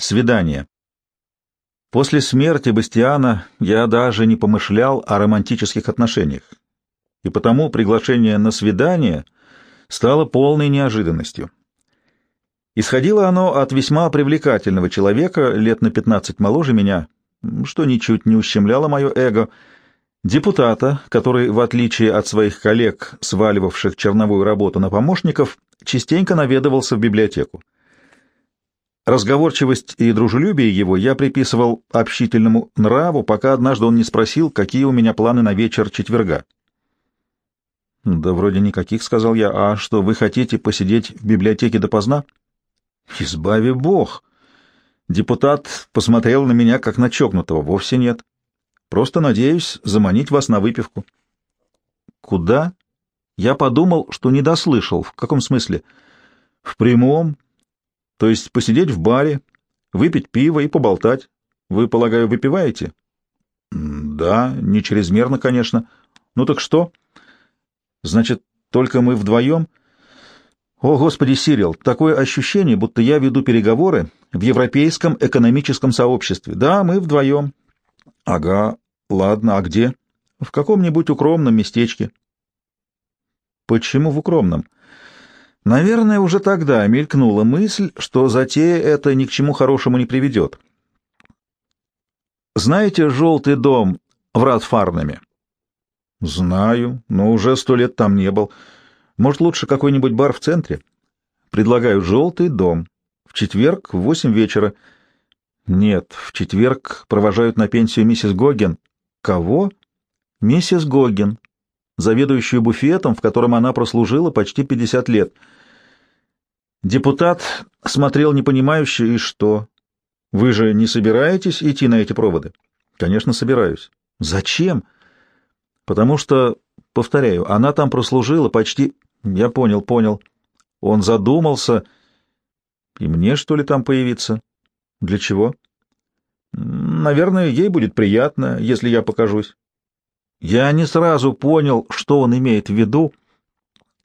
Свидание. После смерти Бастиана я даже не помышлял о романтических отношениях, и потому приглашение на свидание стало полной неожиданностью. Исходило оно от весьма привлекательного человека, лет на пятнадцать моложе меня, что ничуть не ущемляло мое эго, депутата, который, в отличие от своих коллег, сваливавших черновую работу на помощников, частенько наведывался в библиотеку. Разговорчивость и дружелюбие его я приписывал общительному нраву, пока однажды он не спросил, какие у меня планы на вечер четверга. «Да вроде никаких», — сказал я. «А что, вы хотите посидеть в библиотеке допоздна?» «Избави Бог!» Депутат посмотрел на меня, как на чокнутого. «Вовсе нет. Просто надеюсь заманить вас на выпивку». «Куда?» Я подумал, что не дослышал. В каком смысле? «В прямом. То есть посидеть в баре, выпить пиво и поболтать. Вы, полагаю, выпиваете?» «Да, не чрезмерно, конечно. Ну так что?» «Значит, только мы вдвоем?» О, Господи, Сирил, такое ощущение, будто я веду переговоры в Европейском экономическом сообществе. Да, мы вдвоем. Ага, ладно, а где? В каком-нибудь укромном местечке. Почему в укромном? Наверное, уже тогда мелькнула мысль, что затея эта ни к чему хорошему не приведет. Знаете желтый дом в Радфарнаме? Знаю, но уже сто лет там не был. — может, лучше какой-нибудь бар в центре? Предлагаю желтый дом. В четверг в восемь вечера. Нет, в четверг провожают на пенсию миссис Гоген. Кого? Миссис Гоген, заведующую буфетом, в котором она прослужила почти пятьдесят лет. Депутат смотрел непонимающе, и что? Вы же не собираетесь идти на эти проводы? Конечно, собираюсь. Зачем? Потому что, повторяю, она там прослужила почти я понял, понял. Он задумался. И мне, что ли, там появиться? Для чего? Наверное, ей будет приятно, если я покажусь. Я не сразу понял, что он имеет в виду.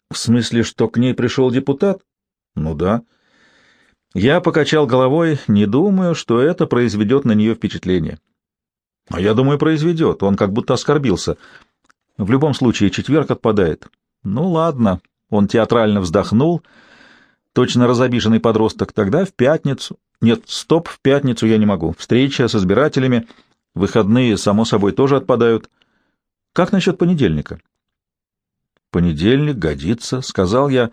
В смысле, что к ней пришел депутат? Ну да. Я покачал головой, не думаю, что это произведет на нее впечатление. А я думаю, произведет. Он как будто оскорбился. В любом случае, четверг отпадает. Ну ладно, он театрально вздохнул, точно разобиженный подросток. Тогда в пятницу... Нет, стоп, в пятницу я не могу. Встреча с избирателями, выходные, само собой, тоже отпадают. Как насчет понедельника? Понедельник годится, сказал я,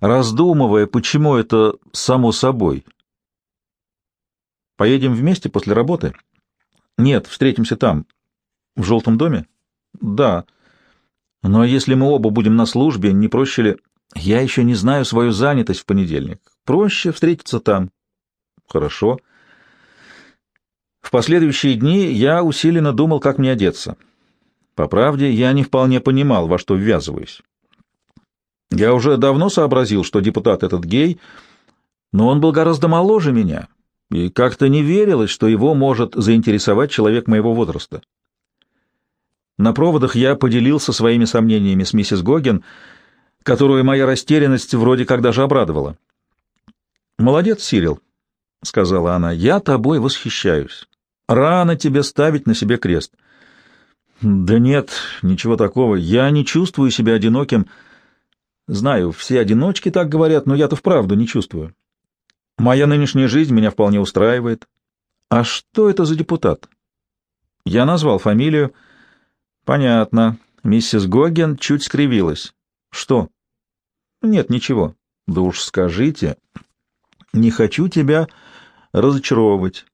раздумывая, почему это само собой. Поедем вместе после работы? Нет, встретимся там. В желтом доме? Да. Но если мы оба будем на службе, не проще ли... Я еще не знаю свою занятость в понедельник. Проще встретиться там. Хорошо. В последующие дни я усиленно думал, как мне одеться. По правде, я не вполне понимал, во что ввязываюсь. Я уже давно сообразил, что депутат этот гей, но он был гораздо моложе меня, и как-то не верилось, что его может заинтересовать человек моего возраста. На проводах я поделился своими сомнениями с миссис Гоген, которую моя растерянность вроде как даже обрадовала. «Молодец, Сирил», — сказала она, — «я тобой восхищаюсь. Рано тебе ставить на себе крест». «Да нет, ничего такого. Я не чувствую себя одиноким. Знаю, все одиночки так говорят, но я-то вправду не чувствую. Моя нынешняя жизнь меня вполне устраивает. А что это за депутат?» Я назвал фамилию, — Понятно. Миссис Гоген чуть скривилась. Что? Нет, ничего. Да уж скажите. Не хочу тебя разочаровывать.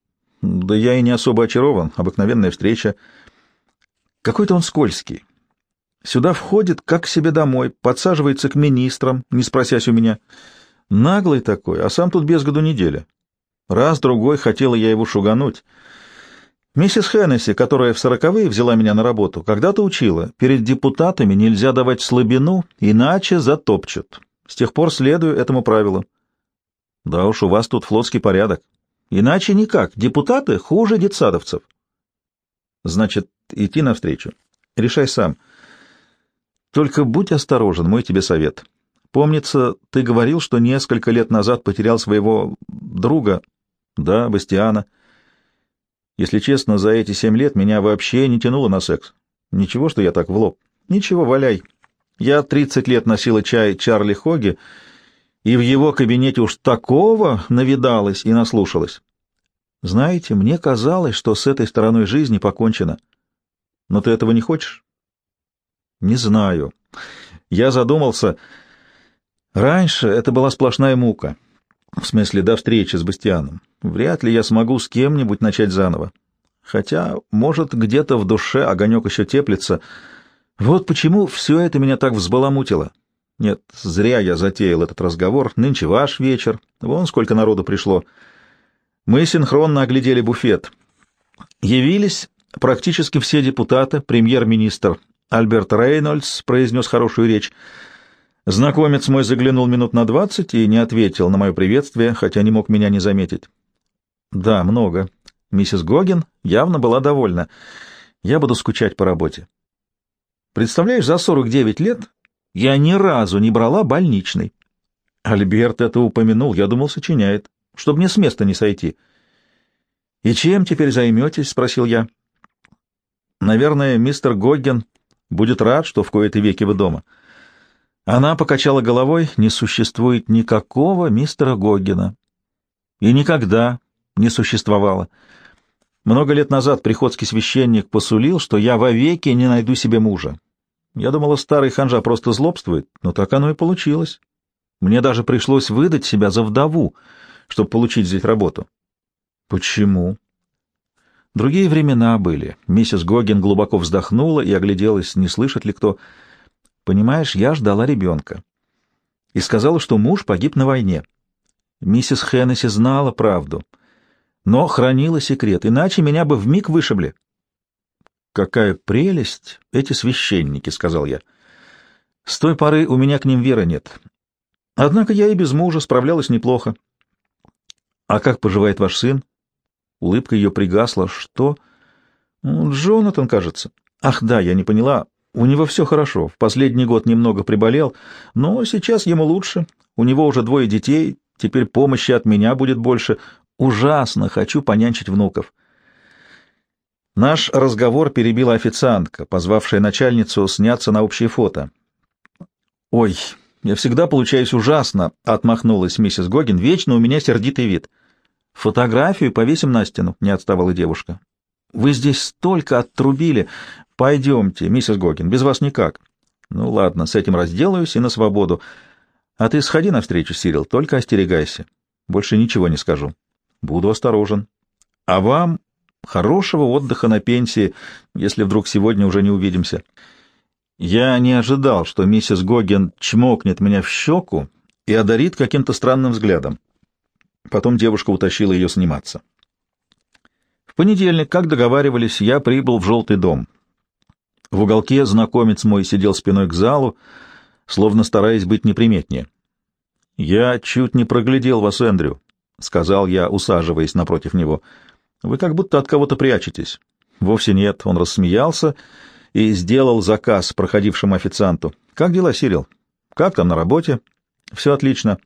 Да я и не особо очарован. Обыкновенная встреча. Какой-то он скользкий. Сюда входит, как к себе домой, подсаживается к министрам, не спросясь у меня. Наглый такой, а сам тут без году неделя. Раз-другой хотела я его шугануть. Миссис Хеннесси, которая в сороковые взяла меня на работу, когда-то учила, перед депутатами нельзя давать слабину, иначе затопчут. С тех пор следую этому правилу. Да уж, у вас тут флотский порядок. Иначе никак. Депутаты хуже детсадовцев. Значит, идти навстречу. Решай сам. Только будь осторожен, мой тебе совет. Помнится, ты говорил, что несколько лет назад потерял своего друга. Да, Бастиана. Если честно, за эти семь лет меня вообще не тянуло на секс. Ничего, что я так в лоб. Ничего, валяй. Я тридцать лет носила чай Чарли Хоги, и в его кабинете уж такого навидалась и наслушалась. Знаете, мне казалось, что с этой стороной жизни покончено. Но ты этого не хочешь? Не знаю. Я задумался. Раньше это была сплошная мука. В смысле, до встречи с Бастианом. Вряд ли я смогу с кем-нибудь начать заново. Хотя, может, где-то в душе огонек еще теплится. Вот почему все это меня так взбаламутило. Нет, зря я затеял этот разговор. Нынче ваш вечер. Вон сколько народу пришло. Мы синхронно оглядели буфет. Явились практически все депутаты, премьер-министр Альберт Рейнольдс произнес хорошую речь. Знакомец мой заглянул минут на двадцать и не ответил на мое приветствие, хотя не мог меня не заметить. Да, много. Миссис Гоген явно была довольна. Я буду скучать по работе. Представляешь, за сорок девять лет я ни разу не брала больничный. Альберт это упомянул, я думал, сочиняет, чтобы мне с места не сойти. «И чем теперь займетесь?» — спросил я. «Наверное, мистер Гоген будет рад, что в кои-то веки вы дома». Она покачала головой, не существует никакого мистера Гоггина. И никогда не существовало. Много лет назад приходский священник посулил, что я вовеки не найду себе мужа. Я думала, старый ханжа просто злобствует, но так оно и получилось. Мне даже пришлось выдать себя за вдову, чтобы получить здесь работу. Почему? Другие времена были. Миссис Гогин глубоко вздохнула и огляделась, не слышит ли кто. Понимаешь, я ждала ребенка. И сказала, что муж погиб на войне. Миссис Хеннесси знала правду, но хранила секрет, иначе меня бы вмиг вышибли. «Какая прелесть эти священники!» — сказал я. «С той поры у меня к ним веры нет. Однако я и без мужа справлялась неплохо. А как поживает ваш сын?» Улыбка ее пригасла. «Что?» «Джонатан, кажется». «Ах да, я не поняла. У него все хорошо. В последний год немного приболел, но сейчас ему лучше. У него уже двое детей, теперь помощи от меня будет больше. Ужасно хочу понянчить внуков. Наш разговор перебила официантка, позвавшая начальницу сняться на общее фото. «Ой, я всегда получаюсь ужасно», — отмахнулась миссис Гогин. «Вечно у меня сердитый вид». «Фотографию повесим на стену», — не отставала девушка. «Вы здесь столько оттрубили. Пойдемте, миссис Гокин, без вас никак. Ну ладно, с этим разделаюсь и на свободу. А ты сходи навстречу, Сирил, только остерегайся. Больше ничего не скажу. Буду осторожен. А вам хорошего отдыха на пенсии, если вдруг сегодня уже не увидимся. Я не ожидал, что миссис Гоген чмокнет меня в щеку и одарит каким-то странным взглядом. Потом девушка утащила ее сниматься. В понедельник, как договаривались, я прибыл в «Желтый дом». В уголке знакомец мой сидел спиной к залу, словно стараясь быть неприметнее. «Я чуть не проглядел вас, Эндрю», — сказал я, усаживаясь напротив него. «Вы как будто от кого-то прячетесь». «Вовсе нет», — он рассмеялся и сделал заказ проходившему официанту. «Как дела, Сирил? Как там на работе?» «Все отлично».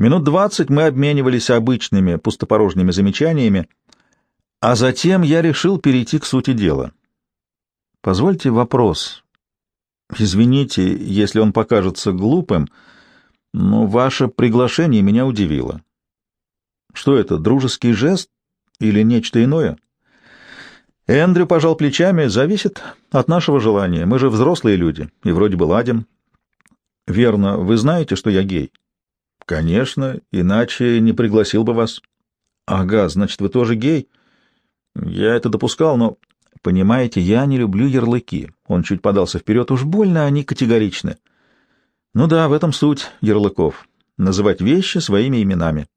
Минут двадцать мы обменивались обычными пустопорожними замечаниями, а затем я решил перейти к сути дела. Позвольте вопрос. Извините, если он покажется глупым, но ваше приглашение меня удивило. Что это, дружеский жест или нечто иное? Эндрю пожал плечами, зависит от нашего желания. Мы же взрослые люди и вроде бы ладим. Верно, вы знаете, что я гей? Конечно, иначе не пригласил бы вас. Ага, значит, вы тоже гей? Я это допускал, но Понимаете, я не люблю ярлыки. Он чуть подался вперед, уж больно они категоричны. Ну да, в этом суть ярлыков. Называть вещи своими именами.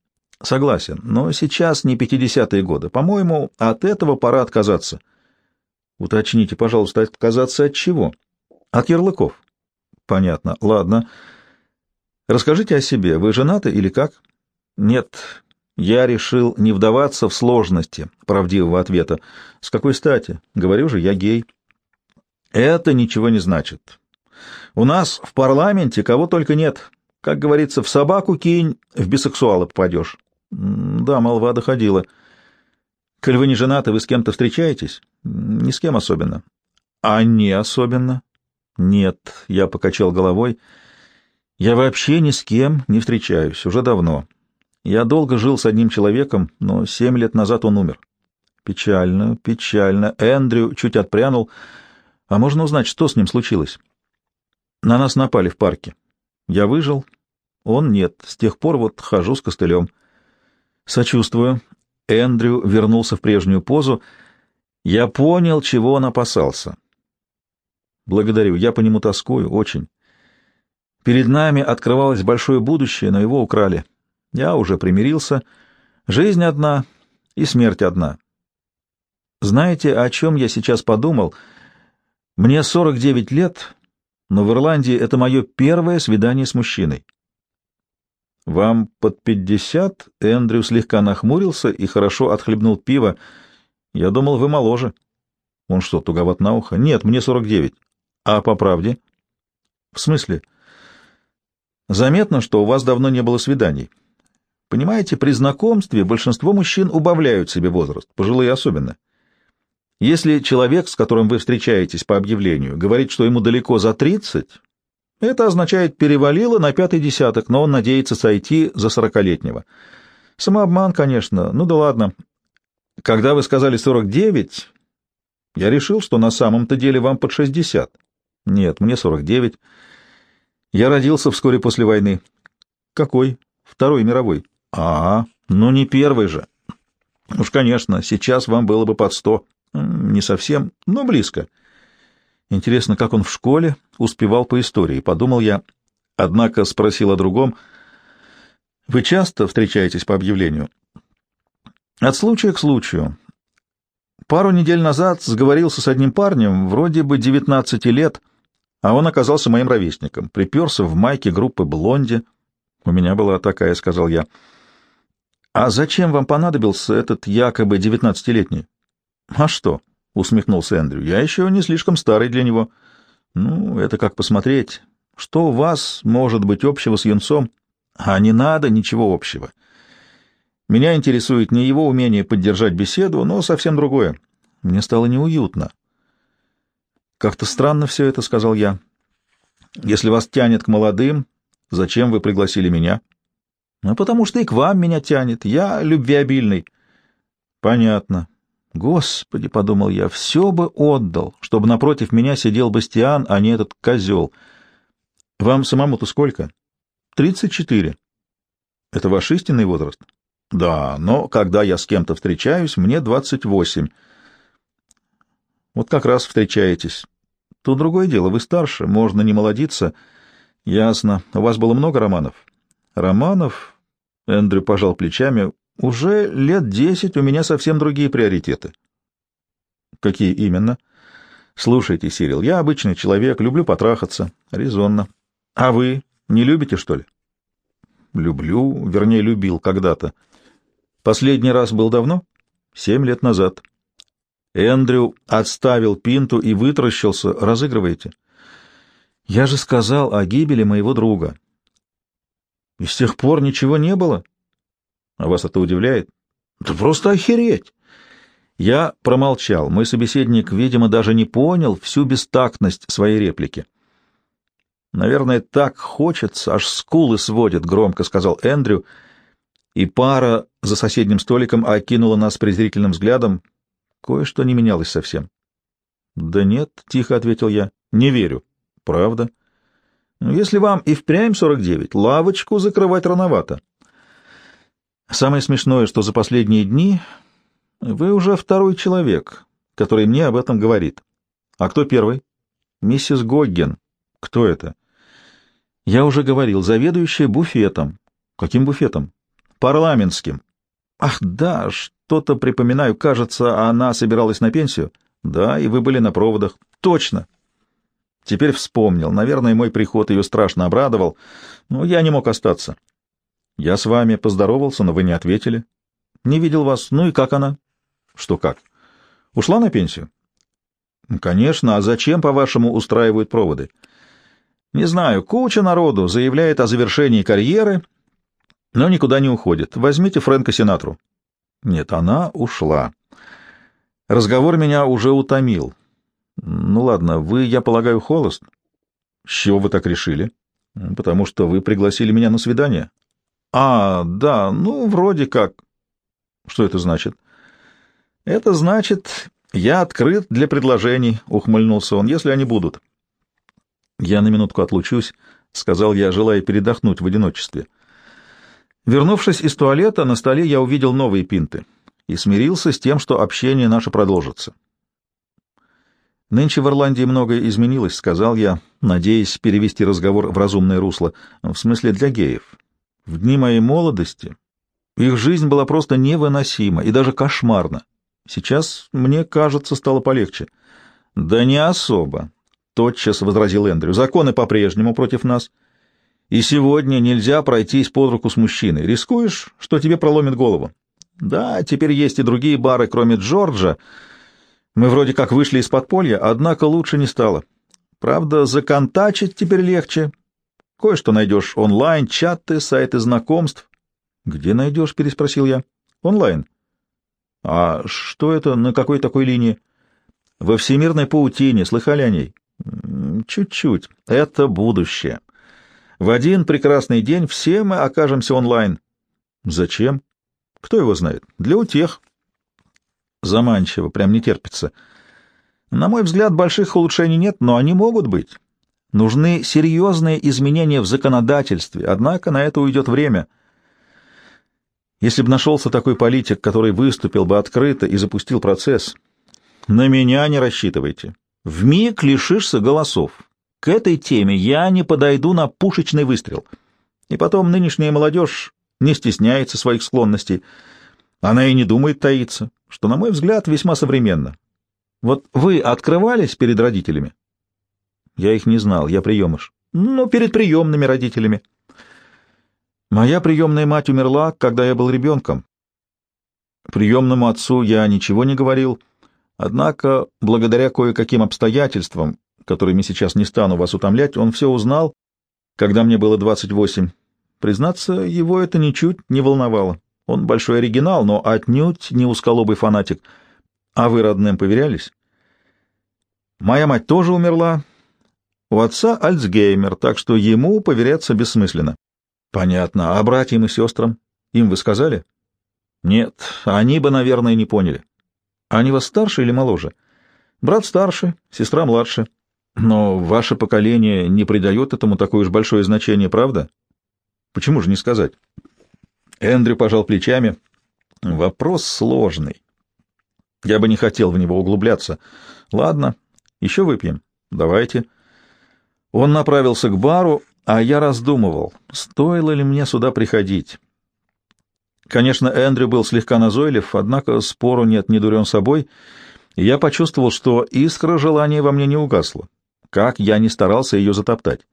Согласен, но сейчас не пятидесятые годы. По-моему, от этого пора отказаться. Уточните, пожалуйста, отказаться от чего? От ярлыков. Понятно. Ладно. Расскажите о себе. Вы женаты или как? Нет, я решил не вдаваться в сложности правдивого ответа. С какой стати? Говорю же, я гей. Это ничего не значит. У нас в парламенте кого только нет. Как говорится, в собаку кинь, в бисексуала попадешь. Да, молва доходила. Коль вы не женаты, вы с кем-то встречаетесь? Ни с кем особенно. А не особенно? Нет, я покачал головой. Я вообще ни с кем не встречаюсь, уже давно. Я долго жил с одним человеком, но семь лет назад он умер. Печально, печально. Эндрю чуть отпрянул. А можно узнать, что с ним случилось? На нас напали в парке. Я выжил, он нет. С тех пор вот хожу с костылем. Сочувствую. Эндрю вернулся в прежнюю позу. Я понял, чего он опасался. Благодарю. Я по нему тоскую. Очень. Перед нами открывалось большое будущее, но его украли. Я уже примирился. Жизнь одна и смерть одна. Знаете, о чем я сейчас подумал? Мне 49 лет, но в Ирландии это мое первое свидание с мужчиной. Вам под пятьдесят? Эндрю слегка нахмурился и хорошо отхлебнул пиво. Я думал, вы моложе. Он что, туговат на ухо? Нет, мне сорок девять. А по правде? В смысле? Заметно, что у вас давно не было свиданий. Понимаете, при знакомстве большинство мужчин убавляют себе возраст, пожилые особенно. Если человек, с которым вы встречаетесь по объявлению, говорит, что ему далеко за тридцать, это означает перевалило на пятый десяток, но он надеется сойти за сорокалетнего. Самообман, конечно, ну да ладно. Когда вы сказали сорок девять, я решил, что на самом-то деле вам под шестьдесят. Нет, мне сорок девять. Я родился вскоре после войны. Какой? Второй мировой. А, ну не первый же. Уж, конечно, сейчас вам было бы под сто. Не совсем, но близко. Интересно, как он в школе успевал по истории, подумал я, однако спросил о другом. Вы часто встречаетесь по объявлению? От случая к случаю. Пару недель назад сговорился с одним парнем, вроде бы 19 лет, а он оказался моим ровесником. Приперся в майке группы «Блонди». У меня была такая, сказал я. А зачем вам понадобился этот якобы девятнадцатилетний? А что? — усмехнулся Эндрю. — Я еще не слишком старый для него. — Ну, это как посмотреть. Что у вас может быть общего с юнцом? А не надо ничего общего. Меня интересует не его умение поддержать беседу, но совсем другое. Мне стало неуютно. — Как-то странно все это, — сказал я. — Если вас тянет к молодым, зачем вы пригласили меня? — Ну, потому что и к вам меня тянет. Я любвеобильный. — Понятно. Господи, — подумал я, — все бы отдал, чтобы напротив меня сидел Бастиан, а не этот козел. Вам самому-то сколько? Тридцать четыре. Это ваш истинный возраст? Да, но когда я с кем-то встречаюсь, мне двадцать восемь. Вот как раз встречаетесь. Тут другое дело, вы старше, можно не молодиться. Ясно. У вас было много романов? Романов? Эндрю пожал плечами. Уже лет десять у меня совсем другие приоритеты. Какие именно? Слушайте, Сирил, я обычный человек, люблю потрахаться. Резонно. А вы не любите, что ли? Люблю, вернее, любил когда-то. Последний раз был давно? Семь лет назад. Эндрю отставил пинту и вытаращился. Разыгрываете? Я же сказал о гибели моего друга. И с тех пор ничего не было? А вас это удивляет? Да просто охереть! Я промолчал. Мой собеседник, видимо, даже не понял всю бестактность своей реплики. «Наверное, так хочется, аж скулы сводит», — громко сказал Эндрю, и пара за соседним столиком окинула нас презрительным взглядом. Кое-что не менялось совсем. «Да нет», — тихо ответил я, — «не верю». «Правда?» «Ну, если вам и впрямь сорок девять, лавочку закрывать рановато». Самое смешное, что за последние дни вы уже второй человек, который мне об этом говорит. А кто первый? Миссис Гогген. Кто это? Я уже говорил, заведующая буфетом. Каким буфетом? Парламентским. Ах, да, что-то припоминаю. Кажется, она собиралась на пенсию. Да, и вы были на проводах. Точно. Теперь вспомнил. Наверное, мой приход ее страшно обрадовал, но я не мог остаться. Я с вами поздоровался, но вы не ответили. Не видел вас. Ну и как она? Что как? Ушла на пенсию? Конечно. А зачем, по-вашему, устраивают проводы? Не знаю. Куча народу заявляет о завершении карьеры, но никуда не уходит. Возьмите Фрэнка Синатру». Нет, она ушла. Разговор меня уже утомил. Ну ладно, вы, я полагаю, холост? С чего вы так решили? Потому что вы пригласили меня на свидание. А, да, ну, вроде как. Что это значит? Это значит, я открыт для предложений, ухмыльнулся он, если они будут. Я на минутку отлучусь, сказал я, желая передохнуть в одиночестве. Вернувшись из туалета, на столе я увидел новые пинты и смирился с тем, что общение наше продолжится. «Нынче в Ирландии многое изменилось», — сказал я, надеясь перевести разговор в разумное русло, в смысле для геев. «В дни моей молодости их жизнь была просто невыносима и даже кошмарна. Сейчас, мне кажется, стало полегче». «Да не особо», — тотчас возразил Эндрю. «Законы по-прежнему против нас. И сегодня нельзя пройтись под руку с мужчиной. Рискуешь, что тебе проломит голову. Да, теперь есть и другие бары, кроме Джорджа, — мы вроде как вышли из подполья, однако лучше не стало. Правда, законтачить теперь легче. Кое-что найдешь онлайн, чаты, сайты знакомств. — Где найдешь? — переспросил я. — Онлайн. — А что это, на какой такой линии? — Во всемирной паутине. Слыхали о ней? — Чуть-чуть. Это будущее. В один прекрасный день все мы окажемся онлайн. — Зачем? — Кто его знает? — Для утех. — Заманчиво, прям не терпится. На мой взгляд, больших улучшений нет, но они могут быть. Нужны серьезные изменения в законодательстве, однако на это уйдет время. Если бы нашелся такой политик, который выступил бы открыто и запустил процесс, на меня не рассчитывайте. В миг лишишься голосов. К этой теме я не подойду на пушечный выстрел. И потом нынешняя молодежь не стесняется своих склонностей. Она и не думает таиться что, на мой взгляд, весьма современно. Вот вы открывались перед родителями? Я их не знал, я приемыш. Ну, перед приемными родителями. Моя приемная мать умерла, когда я был ребенком. Приемному отцу я ничего не говорил, однако, благодаря кое-каким обстоятельствам, которыми сейчас не стану вас утомлять, он все узнал, когда мне было двадцать восемь. Признаться, его это ничуть не волновало. Он большой оригинал, но отнюдь не узколобый фанатик. А вы родным поверялись? Моя мать тоже умерла. У отца Альцгеймер, так что ему поверяться бессмысленно. Понятно. А братьям и сестрам? Им вы сказали? Нет, они бы, наверное, не поняли. Они вас старше или моложе? Брат старше, сестра младше. Но ваше поколение не придает этому такое уж большое значение, правда? Почему же не сказать? Эндрю пожал плечами. Вопрос сложный. Я бы не хотел в него углубляться. Ладно, еще выпьем. Давайте. Он направился к бару, а я раздумывал, стоило ли мне сюда приходить. Конечно, Эндрю был слегка назойлив, однако спору нет, не дурен собой, и я почувствовал, что искра желания во мне не угасла, как я не старался ее затоптать.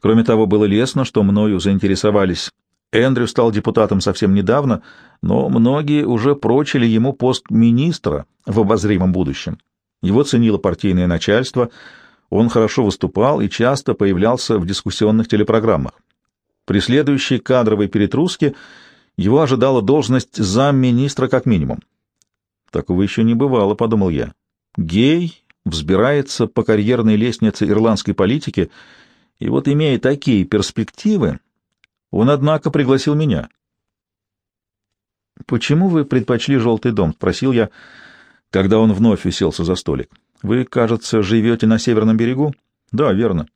Кроме того, было лестно, что мною заинтересовались Эндрю стал депутатом совсем недавно, но многие уже прочили ему пост министра в обозримом будущем. Его ценило партийное начальство, он хорошо выступал и часто появлялся в дискуссионных телепрограммах. При следующей кадровой перетруске его ожидала должность замминистра как минимум. Такого еще не бывало, подумал я. Гей взбирается по карьерной лестнице ирландской политики, и вот имея такие перспективы, он, однако, пригласил меня. «Почему вы предпочли желтый дом?» — спросил я, когда он вновь уселся за столик. «Вы, кажется, живете на северном берегу?» «Да, верно».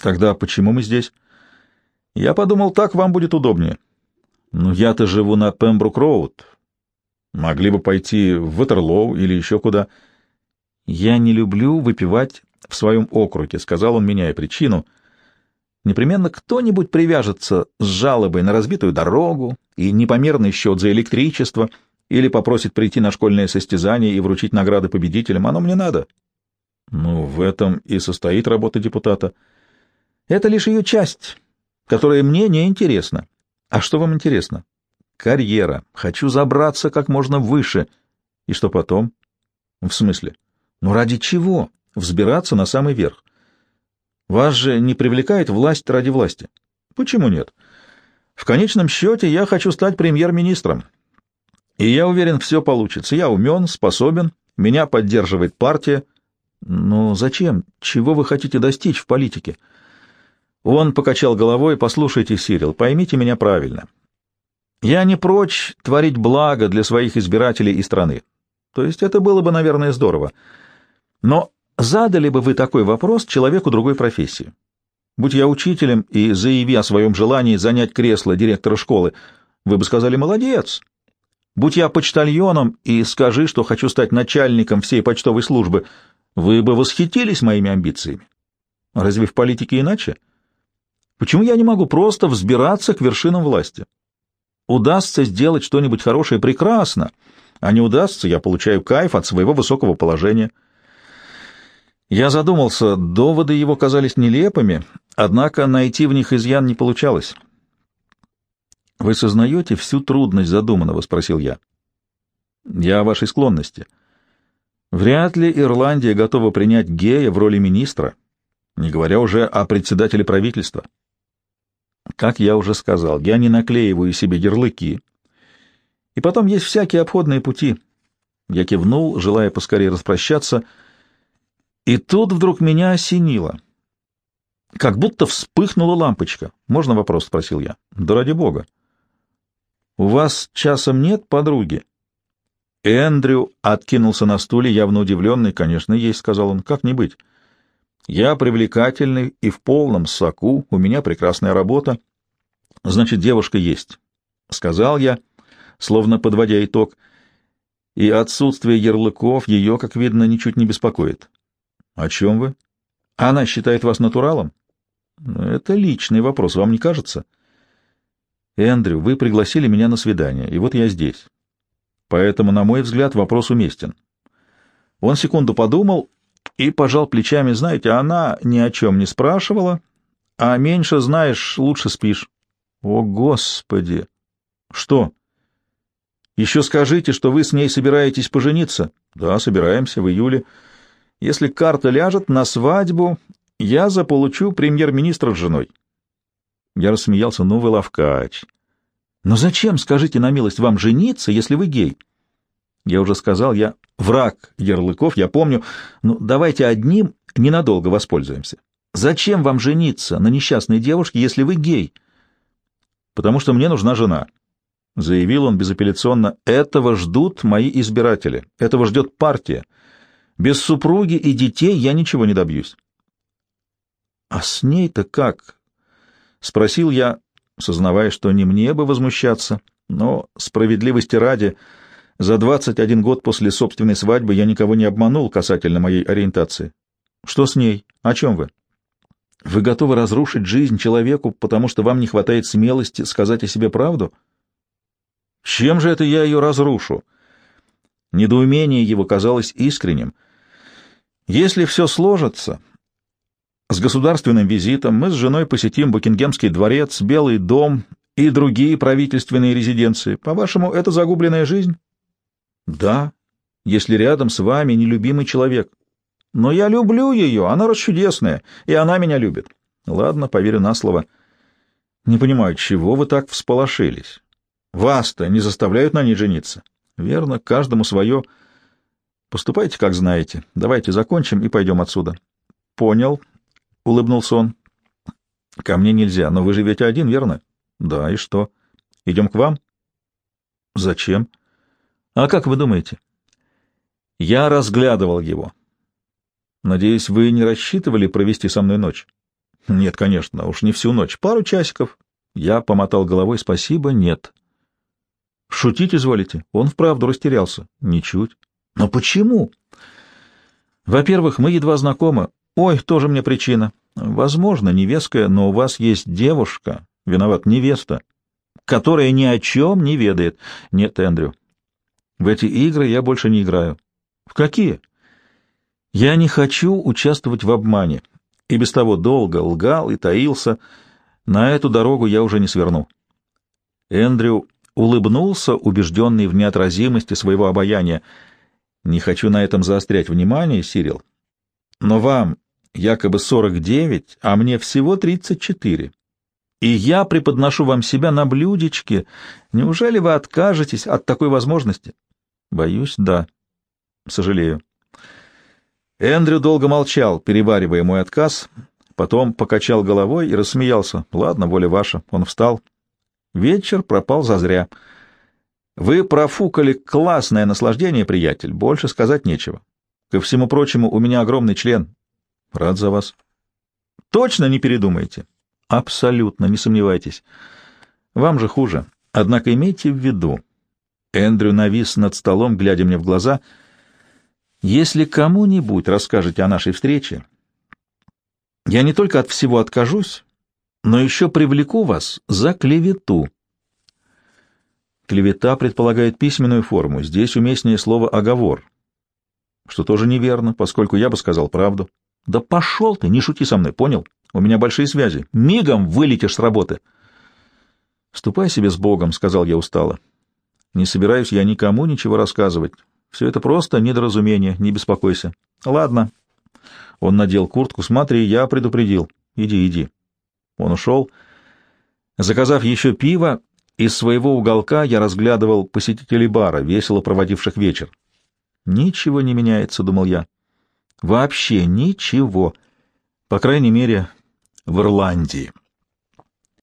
«Тогда почему мы здесь?» «Я подумал, так вам будет удобнее». «Ну, я-то живу на Пембрук-Роуд. Могли бы пойти в Ватерлоу или еще куда». «Я не люблю выпивать в своем округе», — сказал он, меняя причину — Непременно кто-нибудь привяжется с жалобой на разбитую дорогу и непомерный счет за электричество или попросит прийти на школьное состязание и вручить награды победителям. Оно мне надо. Ну, в этом и состоит работа депутата. Это лишь ее часть, которая мне не интересна. А что вам интересно? Карьера. Хочу забраться как можно выше. И что потом? В смысле? Ну, ради чего? Взбираться на самый верх. Вас же не привлекает власть ради власти. Почему нет? В конечном счете я хочу стать премьер-министром. И я уверен, все получится. Я умен, способен, меня поддерживает партия. Но зачем? Чего вы хотите достичь в политике? Он покачал головой. Послушайте, Сирил, поймите меня правильно. Я не прочь творить благо для своих избирателей и страны. То есть это было бы, наверное, здорово. Но задали бы вы такой вопрос человеку другой профессии. Будь я учителем и заяви о своем желании занять кресло директора школы, вы бы сказали «молодец». Будь я почтальоном и скажи, что хочу стать начальником всей почтовой службы, вы бы восхитились моими амбициями. Разве в политике иначе? Почему я не могу просто взбираться к вершинам власти? Удастся сделать что-нибудь хорошее прекрасно, а не удастся, я получаю кайф от своего высокого положения. Я задумался, доводы его казались нелепыми, однако найти в них изъян не получалось. «Вы сознаете всю трудность задуманного?» — спросил я. «Я о вашей склонности. Вряд ли Ирландия готова принять гея в роли министра, не говоря уже о председателе правительства. Как я уже сказал, я не наклеиваю себе ярлыки. И потом есть всякие обходные пути». Я кивнул, желая поскорее распрощаться, и тут вдруг меня осенило. Как будто вспыхнула лампочка. «Можно вопрос?» — спросил я. «Да ради бога». «У вас часом нет подруги?» Эндрю откинулся на стуле, явно удивленный. «Конечно, есть», — сказал он. «Как не быть? Я привлекательный и в полном соку, у меня прекрасная работа. Значит, девушка есть», — сказал я, словно подводя итог. «И отсутствие ярлыков ее, как видно, ничуть не беспокоит». «О чем вы? Она считает вас натуралом?» «Это личный вопрос, вам не кажется?» «Эндрю, вы пригласили меня на свидание, и вот я здесь. Поэтому, на мой взгляд, вопрос уместен». Он секунду подумал и пожал плечами. «Знаете, она ни о чем не спрашивала, а меньше знаешь, лучше спишь». «О, Господи!» «Что?» «Еще скажите, что вы с ней собираетесь пожениться?» «Да, собираемся, в июле. Если карта ляжет на свадьбу, я заполучу премьер-министра с женой». Я рассмеялся. «Ну вы ловкач». «Но зачем, скажите на милость, вам жениться, если вы гей?» Я уже сказал, я враг ярлыков, я помню. Ну, давайте одним ненадолго воспользуемся. Зачем вам жениться на несчастной девушке, если вы гей? Потому что мне нужна жена. Заявил он безапелляционно. Этого ждут мои избиратели. Этого ждет партия. Без супруги и детей я ничего не добьюсь. А с ней-то как? — спросил я, сознавая, что не мне бы возмущаться, но справедливости ради, за 21 год после собственной свадьбы я никого не обманул касательно моей ориентации. Что с ней? О чем вы? Вы готовы разрушить жизнь человеку, потому что вам не хватает смелости сказать о себе правду? Чем же это я ее разрушу? Недоумение его казалось искренним. Если все сложится, с государственным визитом мы с женой посетим Букингемский дворец, Белый дом и другие правительственные резиденции. По-вашему, это загубленная жизнь? Да, если рядом с вами нелюбимый человек. Но я люблю ее, она расчудесная, и она меня любит. Ладно, поверю на слово. Не понимаю, чего вы так всполошились? Вас-то не заставляют на ней жениться? Верно, каждому свое. Поступайте, как знаете. Давайте закончим и пойдем отсюда. Понял, — улыбнулся он. — Ко мне нельзя, но вы живете один, верно? — Да, и что? Идем к вам? — Зачем? — А как вы думаете? Я разглядывал его. — Надеюсь, вы не рассчитывали провести со мной ночь? — Нет, конечно, уж не всю ночь, пару часиков. Я помотал головой. — Спасибо, нет. — Шутить изволите? Он вправду растерялся. — Ничуть. — Но почему? — Во-первых, мы едва знакомы. Ой, тоже мне причина. Возможно, невестская, но у вас есть девушка, виноват невеста, которая ни о чем не ведает. Нет, Эндрю, в эти игры я больше не играю. В какие? Я не хочу участвовать в обмане. И без того долго лгал и таился. На эту дорогу я уже не сверну. Эндрю улыбнулся, убежденный в неотразимости своего обаяния. Не хочу на этом заострять внимание, Сирил. Но вам, якобы 49, а мне всего 34. и я преподношу вам себя на блюдечке. Неужели вы откажетесь от такой возможности? Боюсь, да. Сожалею. Эндрю долго молчал, переваривая мой отказ, потом покачал головой и рассмеялся. Ладно, воля ваша. Он встал. Вечер пропал зазря. Вы профукали классное наслаждение, приятель. Больше сказать нечего. Ко всему прочему, у меня огромный член. Рад за вас. Точно не передумаете? Абсолютно, не сомневайтесь. Вам же хуже. Однако имейте в виду. Эндрю навис над столом, глядя мне в глаза. Если кому-нибудь расскажете о нашей встрече, я не только от всего откажусь, но еще привлеку вас за клевету. Клевета предполагает письменную форму. Здесь уместнее слово «оговор», что тоже неверно, поскольку я бы сказал правду. Да пошел ты, не шути со мной, понял? У меня большие связи. Мигом вылетишь с работы. Ступай себе с Богом, — сказал я устало. Не собираюсь я никому ничего рассказывать. Все это просто недоразумение, не беспокойся. Ладно. Он надел куртку. Смотри, я предупредил. Иди, иди. Он ушел. Заказав еще пиво, из своего уголка я разглядывал посетителей бара, весело проводивших вечер. «Ничего не меняется», — думал я. «Вообще ничего. По крайней мере, в Ирландии».